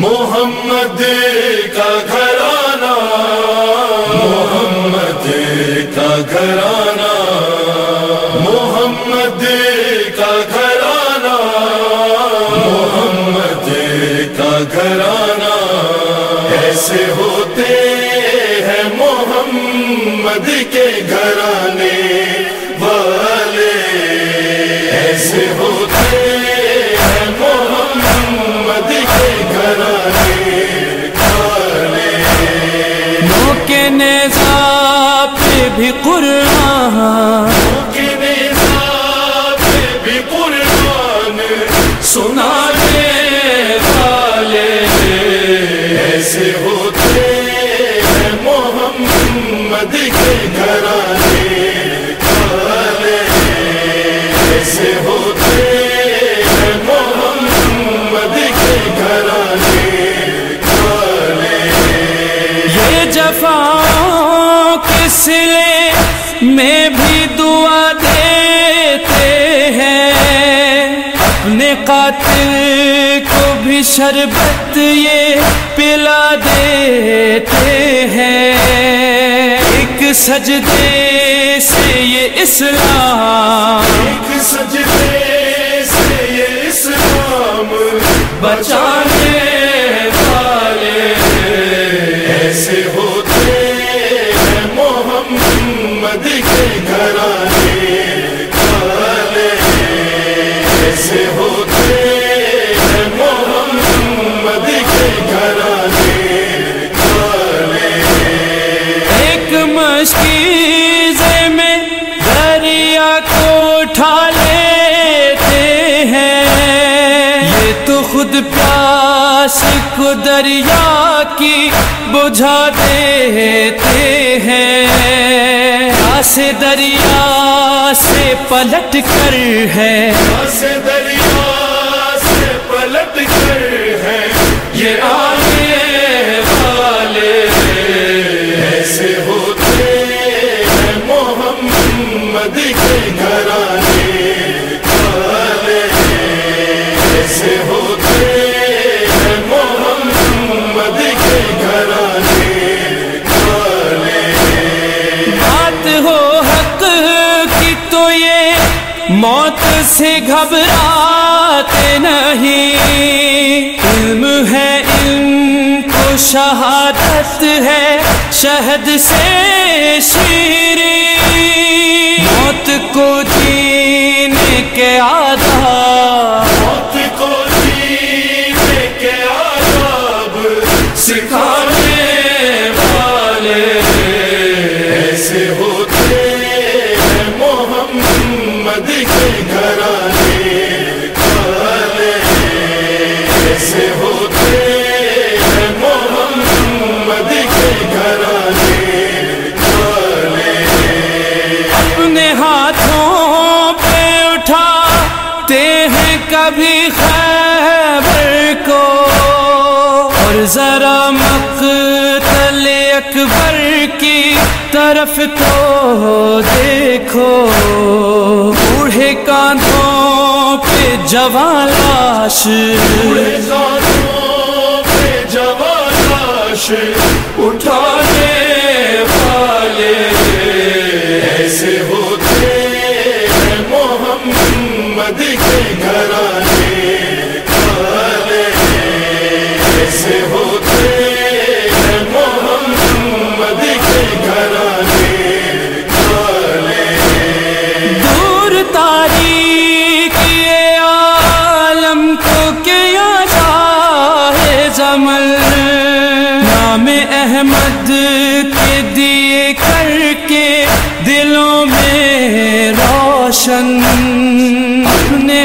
محمد کا گھرانہ، محمد کا گھرانہ، محمد کا گھرانہ، محمد کا گھرانہ۔ ایسے ہوتے ہیں محمد کے گھرانے۔ موقع نیزا پہ بھی قرآن۔ کے نظام بھی قربان سنانے والے۔ ایسے ہوتے ہیں محمد کے گھرانے۔ والے ایسے ہوتے ہیں محمد کے گھرانے۔ جفا کے سلے میں بھی دعا دیتے ہیں۔ اپنے قاتل کو بھی شربت یہ پلا دیتے ہیں۔ ایک سجدے سے یہ اسلام۔ ایک سجدے سے یہ اسلام۔ بچانے پیاس کو دریا کی بجھا دیتے ہیں۔ سے دریا سے پلٹ کر ہے۔ سے دریا سے پلٹ کر گھبراتے نہیں۔ علم ہے علم کو شہادت ہے شہد سے شیری موت کو جینے کے آدھا کبھی خیبر کو اور ذرا مقتل اکبر کی طرف تو دیکھو۔ بوڑھے کاندھوں پہ جوان لاش۔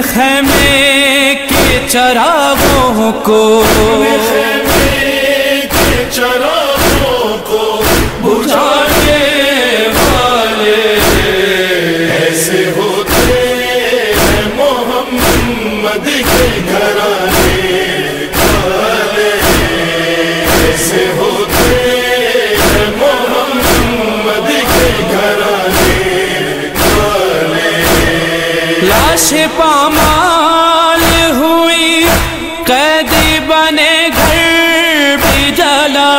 خیمے کے چراغوں کو خیمے کے چراغوں کو۔ بجھانے والے ایسے ہو یش پامال ہوئی قیدی بنے گھر بھی جلا۔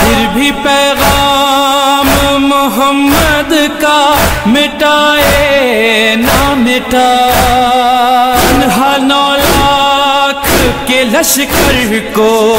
پھر بھی پیغام محمد کا مٹائے، نہ مٹا۔ نو لاکھ کے لشکر کو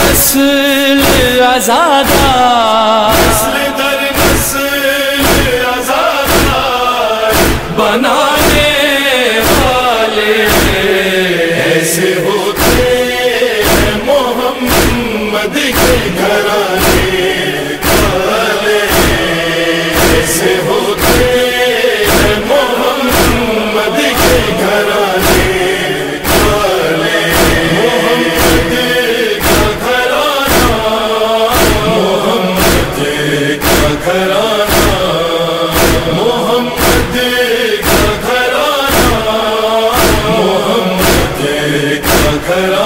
زیادہ گھرانہ